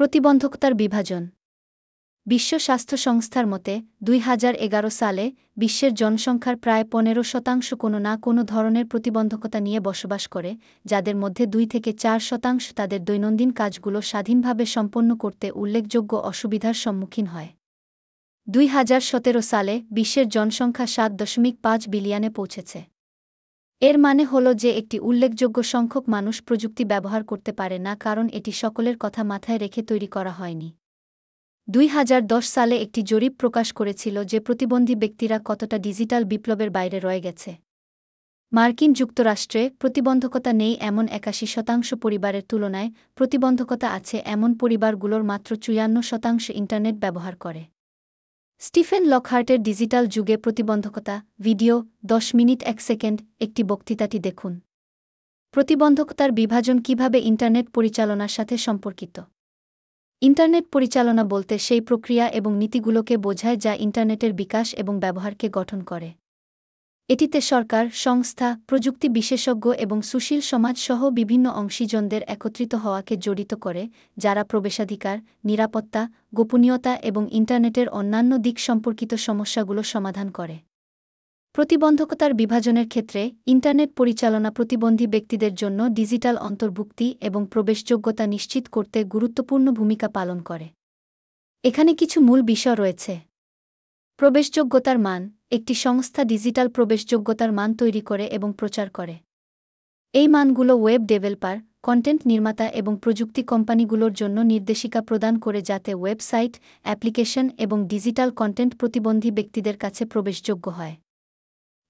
প্রতিবন্ধকতার বিভাজন। বিশ্ব স্বাস্থ্য সংস্থার মতে, দুই হাজার এগারো সালে বিশ্বের জনসংখ্যার প্রায় পনেরো শতাংশ কোনো না কোনো ধরনের প্রতিবন্ধকতা নিয়ে বসবাস করে, যাদের মধ্যে দুই থেকে চার শতাংশ তাদের দৈনন্দিন কাজগুলো স্বাধীনভাবে সম্পন্ন করতে উল্লেখযোগ্য অসুবিধার সম্মুখীন হয়। দুই হাজার সতেরো সালে বিশ্বের জনসংখ্যা সাত দশমিক পাঁচ বিলিয়নে পৌঁছেছে। এর মানে হল যে একটি উল্লেখযোগ্য সংখ্যক মানুষ প্রযুক্তি ব্যবহার করতে পারে না কারণ এটি সকলের কথা মাথায় রেখে তৈরি করা হয়নি। দুই হাজার দশ সালে একটি জরিপ প্রকাশ করেছিল যে প্রতিবন্ধী ব্যক্তিরা কতটা ডিজিটাল বিপ্লবের বাইরে রয়ে গেছে। মার্কিন যুক্তরাষ্ট্রে প্রতিবন্ধকতা নেই এমন একাশি শতাংশ পরিবারের তুলনায় প্রতিবন্ধকতা আছে এমন পরিবারগুলোর মাত্র চুয়ান্ন শতাংশ ইন্টারনেট ব্যবহার করে। স্টিফেন লকহার্টের ডিজিটাল যুগে প্রতিবন্ধকতা, ভিডিও, দশ মিনিট এক সেকেন্ড, একটি বক্তৃতাটি দেখুন। প্রতিবন্ধকতার বিভাজন কীভাবে ইন্টারনেট পরিচালনার সাথে সম্পর্কিত? ইন্টারনেট পরিচালনা বলতে সেই প্রক্রিয়া এবং নীতিগুলোকে বোঝায় যা ইন্টারনেটের বিকাশ এবং ব্যবহারকে গঠন করে। এটিতে সরকার, সংস্থা, প্রযুক্তি বিশেষজ্ঞ এবং সুশীল সমাজ সহ বিভিন্ন অংশীজনদের একত্রিত হওয়াকে জড়িত করে, যারা প্রবেশাধিকার, নিরাপত্তা, গোপনীয়তা এবং ইন্টারনেটের অন্যান্য দিক সম্পর্কিত সমস্যাগুলো সমাধান করে। প্রতিবন্ধকতার বিভাজনের ক্ষেত্রে ইন্টারনেট পরিচালনা প্রতিবন্ধী ব্যক্তিদের জন্য ডিজিটাল অন্তর্ভুক্তি এবং প্রবেশযোগ্যতা নিশ্চিত করতে গুরুত্বপূর্ণ ভূমিকা পালন করে। এখানে কিছু মূল বিষয় রয়েছে। প্রবেশযোগ্যতার মান, একটি সংস্থা ডিজিটাল প্রবেশযোগ্যতার মান তৈরি করে এবং প্রচার করে। এই মানগুলো ওয়েব ডেভেলপার, কন্টেন্ট নির্মাতা এবং প্রযুক্তি কোম্পানিগুলোর জন্য নির্দেশিকা প্রদান করে যাতে ওয়েবসাইট, অ্যাপ্লিকেশন এবং ডিজিটাল কন্টেন্ট প্রতিবন্ধী ব্যক্তিদের কাছে প্রবেশযোগ্য হয়।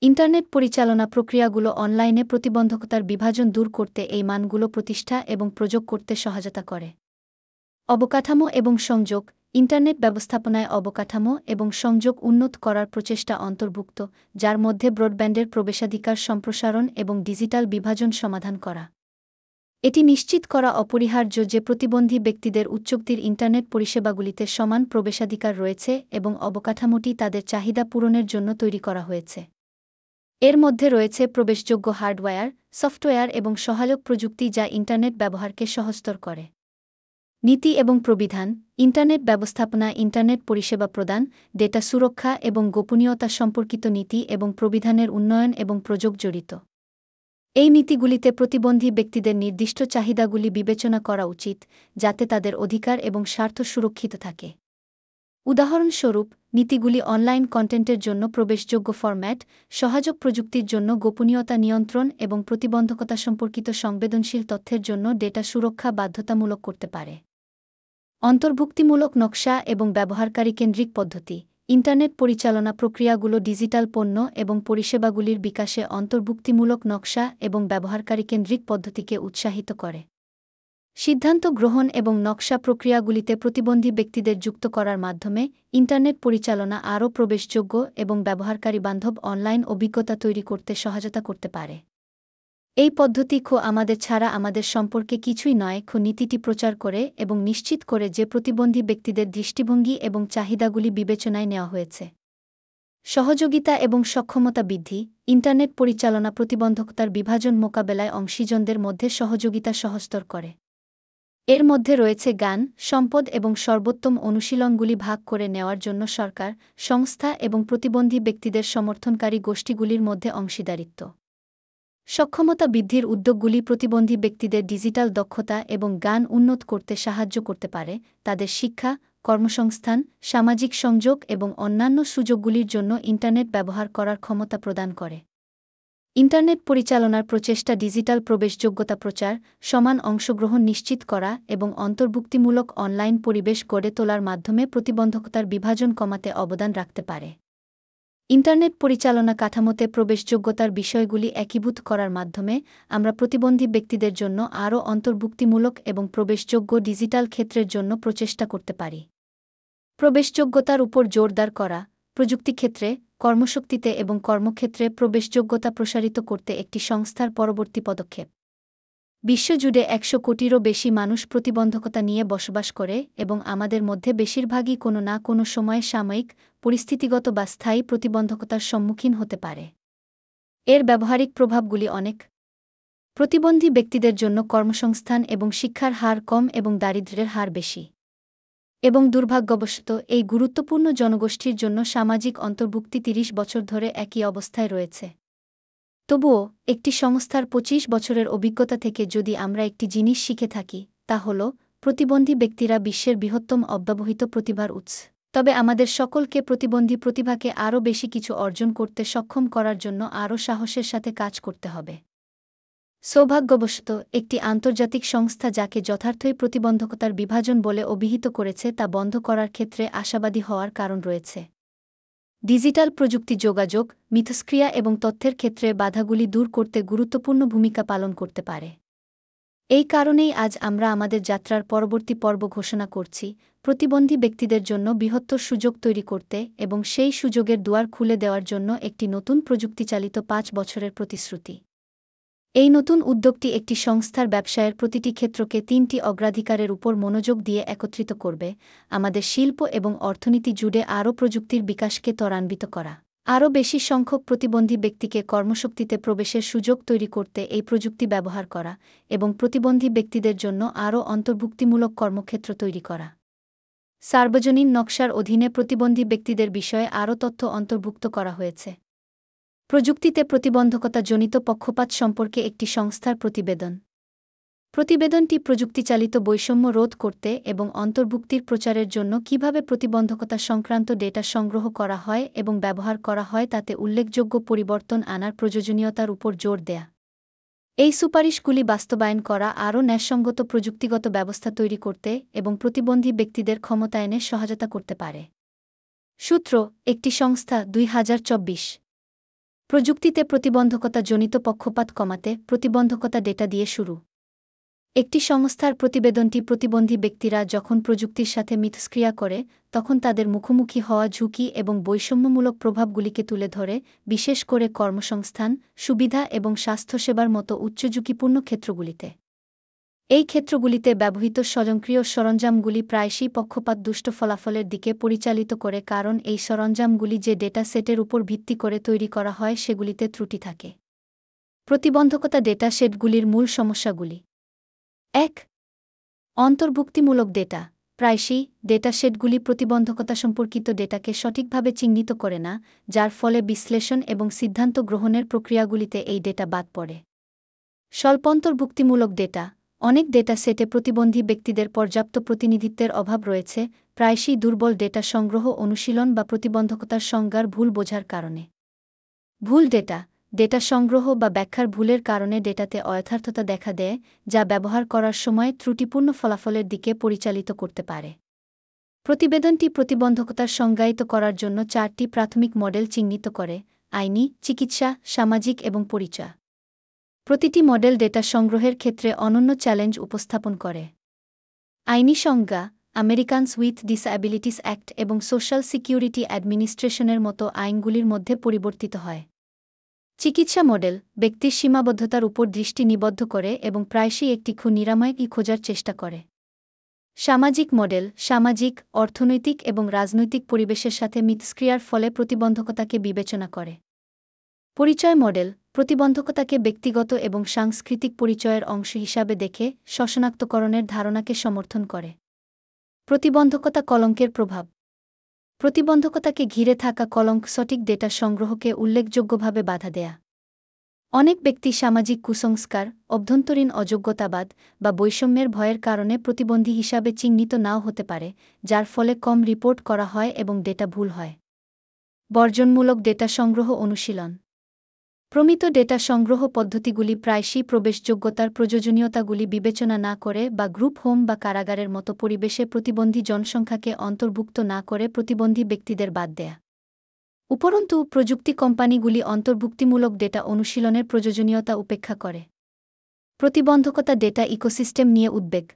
ইন্টারনেট পরিচালনা প্রক্রিয়াগুলো অনলাইনে প্রতিবন্ধকতার বিভাজন দূর করতে এই মানগুলো প্রতিষ্ঠা এবং প্রযোগ করতে সহায়তা করে। অবকাঠামো এবং সংযোগ ইন্টারনেট ব্যবস্থাপনায় অবকাঠামো এবং সংযোগ উন্নত করার প্রচেষ্টা অন্তর্ভুক্ত, যার মধ্যে ব্রডব্যান্ডের প্রবেশাধিকার সম্প্রসারণ এবং ডিজিটাল বিভাজন সমাধান করা। এটি নিশ্চিত করা অপরিহার্য যে প্রতিবন্ধী ব্যক্তিদের উচ্চক্তির ইন্টারনেট পরিষেবাগুলিতে সমান প্রবেশাধিকার রয়েছে এবং অবকাঠামোটি তাদের চাহিদা পূরণের জন্য তৈরি করা হয়েছে। এর মধ্যে রয়েছে প্রবেশযোগ্য হার্ডওয়্যার, সফটওয়্যার এবং সহায়ক প্রযুক্তি যা ইন্টারনেট ব্যবহারকে সহস্তর করে। নীতি এবং প্রবিধান, ইন্টারনেট ব্যবস্থাপনা, ইন্টারনেট পরিষেবা প্রদান, ডেটা সুরক্ষা এবং গোপনীয়তা সম্পর্কিত নীতি এবং প্রবিধানের উন্নয়ন এবং প্রযোগ জড়িত। এই নীতিগুলিতে প্রতিবন্ধী ব্যক্তিদের নির্দিষ্ট চাহিদাগুলি বিবেচনা করা উচিত, যাতে তাদের অধিকার এবং স্বার্থ সুরক্ষিত থাকে। উদাহরণস্বরূপ, নীতিগুলি অনলাইন কন্টেন্টের জন্য প্রবেশযোগ্য ফরম্যাট সহায়ক প্রযুক্তির জন্য গোপনীয়তা নিয়ন্ত্রণ এবং প্রতিবন্ধকতা সম্পর্কিত সংবেদনশীল তথ্যের জন্য ডেটা সুরক্ষা বাধ্যতামূলক করতে পারে। অন্তর্ভুক্তিমূলক নকশা এবং ব্যবহারকারী কেন্দ্রিক পদ্ধতি, ইন্টারনেট পরিচালনা প্রক্রিয়াগুলো ডিজিটাল পণ্য এবং পরিষেবাগুলির বিকাশে অন্তর্ভুক্তিমূলক নকশা এবং ব্যবহারকারী কেন্দ্রিক পদ্ধতিকে উৎসাহিত করে। সিদ্ধান্ত গ্রহণ এবং নকশা প্রক্রিয়াগুলিতে প্রতিবন্ধী ব্যক্তিদের যুক্ত করার মাধ্যমে ইন্টারনেট পরিচালনা আরও প্রবেশযোগ্য এবং ব্যবহারকারী বান্ধব অনলাইন অভিজ্ঞতা তৈরি করতে সহায়তা করতে পারে। এই পদ্ধতি খো আমাদের ছাড়া আমাদের সম্পর্কে কিছুই নয় খো নীতিটি প্রচার করে এবং নিশ্চিত করে যে প্রতিবন্ধী ব্যক্তিদের দৃষ্টিভঙ্গি এবং চাহিদাগুলি বিবেচনায় নেওয়া হয়েছে। সহযোগিতা এবং সক্ষমতা বৃদ্ধি, ইন্টারনেট পরিচালনা প্রতিবন্ধকতার বিভাজন মোকাবেলায় অংশীজনদের মধ্যে সহযোগিতা সহস্তর করে। এর মধ্যে রয়েছে গান, সম্পদ এবং সর্বোত্তম অনুশীলনগুলি ভাগ করে নেওয়ার জন্য সরকার, সংস্থা এবং প্রতিবন্ধী ব্যক্তিদের সমর্থনকারী গোষ্ঠীগুলির মধ্যে অংশীদারিত্ব। সক্ষমতা বৃদ্ধির উদ্যোগগুলি প্রতিবন্ধী ব্যক্তিদের ডিজিটাল দক্ষতা এবং গান উন্নত করতে সাহায্য করতে পারে তাদের শিক্ষা, কর্মসংস্থান, সামাজিক সংযোগ এবং অন্যান্য সুযোগগুলির জন্য ইন্টারনেট ব্যবহার করার ক্ষমতা প্রদান করে। ইন্টারনেট পরিচালনার প্রচেষ্টা ডিজিটাল প্রবেশযোগ্যতা প্রচার, সমান অংশগ্রহণ নিশ্চিত করা এবং অন্তর্ভুক্তিমূলক অনলাইন পরিবেশ গড়ে তোলার মাধ্যমে প্রতিবন্ধকতার বিভাজন কমাতে অবদান রাখতে পারে। ইন্টারনেট পরিচালনা কাঠামোতে প্রবেশযোগ্যতার বিষয়গুলি একীভূত করার মাধ্যমে আমরা প্রতিবন্ধী ব্যক্তিদের জন্য আরও অন্তর্ভুক্তিমূলক এবং প্রবেশযোগ্য ডিজিটাল ক্ষেত্রের জন্য প্রচেষ্টা করতে পারি। প্রবেশযোগ্যতার উপর জোরদার করা, প্রযুক্তি ক্ষেত্রে, কর্মশক্তিতে এবং কর্মক্ষেত্রে প্রবেশযোগ্যতা প্রসারিত করতে একটি সংস্থার পরবর্তী পদক্ষেপ। বিশ্বজুড়ে একশো কোটিরও বেশি মানুষ প্রতিবন্ধকতা নিয়ে বসবাস করে এবং আমাদের মধ্যে বেশিরভাগই কোনো না কোনো সময়ে সাময়িক, পরিস্থিতিগত বা স্থায়ী প্রতিবন্ধকতার সম্মুখীন হতে পারে। এর ব্যবহারিক প্রভাবগুলি অনেক। প্রতিবন্ধী ব্যক্তিদের জন্য কর্মসংস্থান এবং শিক্ষার হার কম এবং দারিদ্র্যের হার বেশি। এবং দুর্ভাগ্যবশত, এই গুরুত্বপূর্ণ জনগোষ্ঠীর জন্য সামাজিক অন্তর্ভুক্তি ৩০ বছর ধরে একই অবস্থায় রয়েছে। তবুও, একটি সংস্থার ২৫ বছরের অভিজ্ঞতা থেকে যদি আমরা একটি জিনিস শিখে থাকি, তা হল, প্রতিবন্ধী ব্যক্তিরা বিশ্বের বৃহত্তম অব্যবহিত প্রতিভার উৎস। তবে আমাদের সকলকে প্রতিবন্ধী প্রতিভাকে আরও বেশি কিছু অর্জন করতে সক্ষম করার জন্য আরও সাহসের সাথে কাজ করতে হবে। সৌভাগ্যবশত, একটি আন্তর্জাতিক সংস্থা যাকে যথার্থই প্রতিবন্ধকতার বিভাজন বলে অভিহিত করেছে তা বন্ধ করার ক্ষেত্রে আশাবাদী হওয়ার কারণ রয়েছে। ডিজিটাল প্রযুক্তি যোগাযোগ, মিথস্ক্রিয়া এবং তথ্যের ক্ষেত্রে বাধাগুলি দূর করতে গুরুত্বপূর্ণ ভূমিকা পালন করতে পারে। এই কারণেই আজ আমরা আমাদের যাত্রার পরবর্তী পর্ব ঘোষণা করছি, প্রতিবন্ধী ব্যক্তিদের জন্য বৃহত্তর সুযোগ তৈরি করতে এবং সেই সুযোগের দুয়ার খুলে দেওয়ার জন্য একটি নতুন প্রযুক্তিচালিত পাঁচ বছরের প্রতিশ্রুতি। এই নতুন উদ্যোগটি একটি সংস্থার ব্যবসায়ের প্রতিটি ক্ষেত্রকে তিনটি অগ্রাধিকারের উপর মনোযোগ দিয়ে একত্রিত করবে, আমাদের শিল্প এবং অর্থনীতি জুড়ে আরও প্রযুক্তির বিকাশকে ত্বরান্বিত করা। আরও বেশি সংখ্যক প্রতিবন্ধী ব্যক্তিকে কর্মশক্তিতে প্রবেশের সুযোগ তৈরি করতে এই প্রযুক্তি ব্যবহার করা এবং প্রতিবন্ধী ব্যক্তিদের জন্য আরও অন্তর্ভুক্তিমূলক কর্মক্ষেত্র তৈরি করা। সার্বজনীন নকশার অধীনে প্রতিবন্ধী ব্যক্তিদের বিষয়ে আরও তথ্য অন্তর্ভুক্ত করা হয়েছে। প্রযুক্তিতে প্রতিবন্ধকতা জনিত পক্ষপাত সম্পর্কে একটি সংস্থার প্রতিবেদন। প্রতিবেদনটি প্রযুক্তিচালিত বৈষম্য রোধ করতে এবং অন্তর্ভুক্তির প্রচারের জন্য কীভাবে প্রতিবন্ধকতা সংক্রান্ত ডেটা সংগ্রহ করা হয় এবং ব্যবহার করা হয় তাতে উল্লেখযোগ্য পরিবর্তন আনার প্রয়োজনীয়তার উপর জোর দেয়া। এই সুপারিশগুলি বাস্তবায়ন করা আরও ন্যায়সঙ্গত প্রযুক্তিগত ব্যবস্থা তৈরি করতে এবং প্রতিবন্ধী ব্যক্তিদের ক্ষমতায়নে সহায়তা করতে পারে। সূত্র, একটি সংস্থা, দুই হাজার চব্বিশ। প্রযুক্তিতে প্রতিবন্ধকতা জনিত পক্ষপাত কমাতে প্রতিবন্ধকতা ডেটা দিয়ে শুরু। একটি সংস্থার প্রতিবেদনটি প্রতিবন্ধী ব্যক্তিরা যখন প্রযুক্তির সাথে মিথস্ক্রিয়া করে, তখন তাদের মুখোমুখি হওয়া ঝুঁকি এবং বৈষম্যমূলক প্রভাবগুলিকে তুলে ধরে, বিশেষ করে কর্মসংস্থান, সুবিধা এবং স্বাস্থ্যসেবার মতো উচ্চ ঝুঁকিপূর্ণ ক্ষেত্রগুলিতে। এই ক্ষেত্রগুলিতে ব্যবহৃত স্বয়ংক্রিয় সরঞ্জামগুলি প্রায়শই পক্ষপাত দুষ্ট ফলাফলের দিকে পরিচালিত করে, কারণ এই সরঞ্জামগুলি যে ডেটা সেটের উপর ভিত্তি করে তৈরি করা হয় সেগুলিতে ত্রুটি থাকে। প্রতিবন্ধকতা ডেটা সেটগুলির মূল সমস্যাগুলি। এক, অন্তর্ভুক্তিমূলক ডেটা। প্রায়শই ডেটা সেটগুলি প্রতিবন্ধকতা সম্পর্কিত ডেটাকে সঠিকভাবে চিহ্নিত করে না, যার ফলে বিশ্লেষণ এবং সিদ্ধান্ত গ্রহণের প্রক্রিয়াগুলিতে এই ডেটা বাদ পড়ে। স্বল্পন্তর্ভুক্তিমূলক ডেটা। অনেক ডেটা সেটে প্রতিবন্ধী ব্যক্তিদের পর্যাপ্ত প্রতিনিধিত্বের অভাব রয়েছে, প্রায়শই দুর্বল ডেটা সংগ্রহ, অনুশীলন বা প্রতিবন্ধকতার সংজ্ঞার ভুল বোঝার কারণে। ভুল ডেটা ডেটা সংগ্রহ বা ব্যাখ্যার ভুলের কারণে ডেটাতে অযথার্থতা দেখা দেয়, যা ব্যবহার করার সময় ত্রুটিপূর্ণ ফলাফলের দিকে পরিচালিত করতে পারে। প্রতিবেদনটি প্রতিবন্ধকতার সংজ্ঞায়িত করার জন্য চারটি প্রাথমিক মডেল চিহ্নিত করে, আইনি, চিকিৎসা, সামাজিক এবং পরিচয়। প্রতিটি মডেল ডেটা সংগ্রহের ক্ষেত্রে অনন্য চ্যালেঞ্জ উপস্থাপন করে। আইনি সংজ্ঞা, আমেরিকানস উইথ ডিসঅ্যাবিলিটিস অ্যাক্ট এবং সোশ্যাল সিকিউরিটি অ্যাডমিনিস্ট্রেশনের মতো আইনগুলির মধ্যে পরিবর্তিত হয়। চিকিৎসা মডেল, ব্যক্তির সীমাবদ্ধতার উপর দৃষ্টি নিবদ্ধ করে এবং প্রায়শই একটি খু নিরাময় ই খোঁজার চেষ্টা করে। সামাজিক মডেল, সামাজিক, অর্থনৈতিক এবং রাজনৈতিক পরিবেশের সাথে মিথস্ক্রিয়ার ফলে প্রতিবন্ধকতাকে বিবেচনা করে। পরিচয় মডেল প্রতিবন্ধকতাকে ব্যক্তিগত এবং সাংস্কৃতিক পরিচয়ের অংশ হিসাবে দেখে শশনাক্তকরণের ধারণাকে সমর্থন করে। প্রতিবন্ধকতা কলঙ্কের প্রভাব। প্রতিবন্ধকতাকে ঘিরে থাকা কলঙ্ক সঠিক ডেটা সংগ্রহকে উল্লেখযোগ্যভাবে বাধা দেয়া। অনেক ব্যক্তি সামাজিক কুসংস্কার, অভ্যন্তরীণ অযোগ্যতাবাদ বা বৈষম্যের ভয়ের কারণে প্রতিবন্ধী হিসাবে চিহ্নিত নাও হতে পারে, যার ফলে কম রিপোর্ট করা হয় এবং ডেটা ভুল হয়। বর্জনমূলক ডেটা সংগ্রহ অনুশীলন। প্রমিত ডেটা সংগ্রহ পদ্ধতিগুলি প্রায়শই প্রবেশযোগ্যতার প্রয়োজনীয়তাগুলি বিবেচনা না করে বা গ্রুপ হোম বা কারাগারের মতো পরিবেশে প্রতিবন্ধী জনসংখ্যাকে অন্তর্ভুক্ত না করে প্রতিবন্ধী ব্যক্তিদের বাদ দেয়া। উপরন্তু, প্রযুক্তি কোম্পানিগুলি অন্তর্ভুক্তিমূলক ডেটা অনুশীলনের প্রয়োজনীয়তা উপেক্ষা করে। প্রতিবন্ধকতা ডেটা ইকোসিস্টেম নিয়ে উদ্বেগ।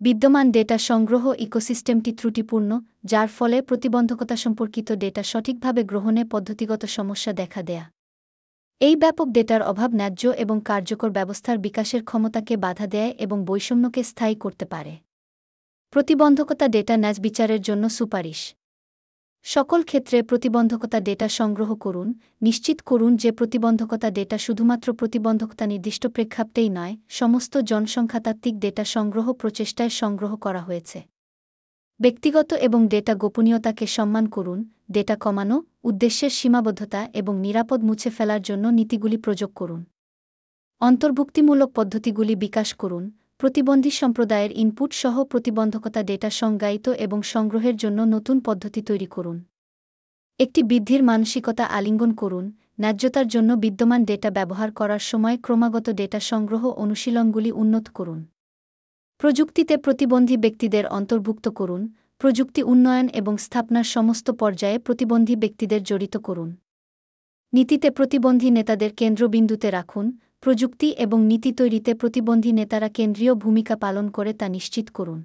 বিদ্যমান ডেটা সংগ্রহ ইকোসিস্টেমটি ত্রুটিপূর্ণ, যার ফলে প্রতিবন্ধকতা সম্পর্কিত ডেটা সঠিকভাবে গ্রহণে পদ্ধতিগত সমস্যা দেখা দেয়া। এই ব্যাপক ডেটার অভাব ন্যায্য এবং কার্যকর ব্যবস্থার বিকাশের ক্ষমতাকে বাধা দেয় এবং বৈষম্যকে স্থায়ী করতে পারে। প্রতিবন্ধকতা ডেটা ন্যাজ বিচারের জন্য সুপারিশ। সকল ক্ষেত্রে প্রতিবন্ধকতা ডেটা সংগ্রহ করুন, নিশ্চিত করুন যে প্রতিবন্ধকতা ডেটা শুধুমাত্র প্রতিবন্ধকতা নির্দিষ্ট প্রেক্ষাপটেই নয়, সমস্ত জনসংখ্যাতাত্ত্বিক ডেটা সংগ্রহ প্রচেষ্টায় সংগ্রহ করা হয়েছে। ব্যক্তিগত এবং ডেটা গোপনীয়তাকে সম্মান করুন, ডেটা কমানো, উদ্দেশ্যের সীমাবদ্ধতা এবং নিরাপদ মুছে ফেলার জন্য নীতিগুলি প্রয়োগ করুন। অন্তর্ভুক্তিমূলক পদ্ধতিগুলি বিকাশ করুন, প্রতিবন্ধী সম্প্রদায়ের ইনপুট সহ প্রতিবন্ধকতা ডেটা সংজ্ঞায়িত এবং সংগ্রহের জন্য নতুন পদ্ধতি তৈরি করুন। একটি বৃদ্ধির মানসিকতা আলিঙ্গন করুন, ন্যায্যতার জন্য বিদ্যমান ডেটা ব্যবহার করার সময় ক্রমাগত ডেটা সংগ্রহ অনুশীলনগুলি উন্নত করুন। প্রযুক্তিতে প্রতিবন্ধী ব্যক্তিদের অন্তর্ভুক্ত করুন, প্রযুক্তি উন্নয়ন এবং স্থাপনার সমস্ত পর্যায়ে প্রতিবন্ধী ব্যক্তিদের জড়িত করুন। নীতিতে প্রতিবন্ধী নেতাদের কেন্দ্রবিন্দুতে রাখুন, প্রযুক্তি এবং নীতি তৈরিতে প্রতিবন্ধী নেতারা কেন্দ্রীয় ভূমিকা পালন করে তা নিশ্চিত করুন।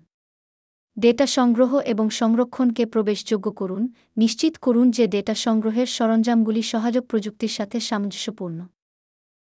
ডেটা সংগ্রহ এবং সংরক্ষণকে প্রবেশযোগ্য করুন, নিশ্চিত করুন যে ডেটা সংগ্রহের সরঞ্জামগুলি সহায়ক প্রযুক্তির সাথে সামঞ্জস্যপূর্ণ।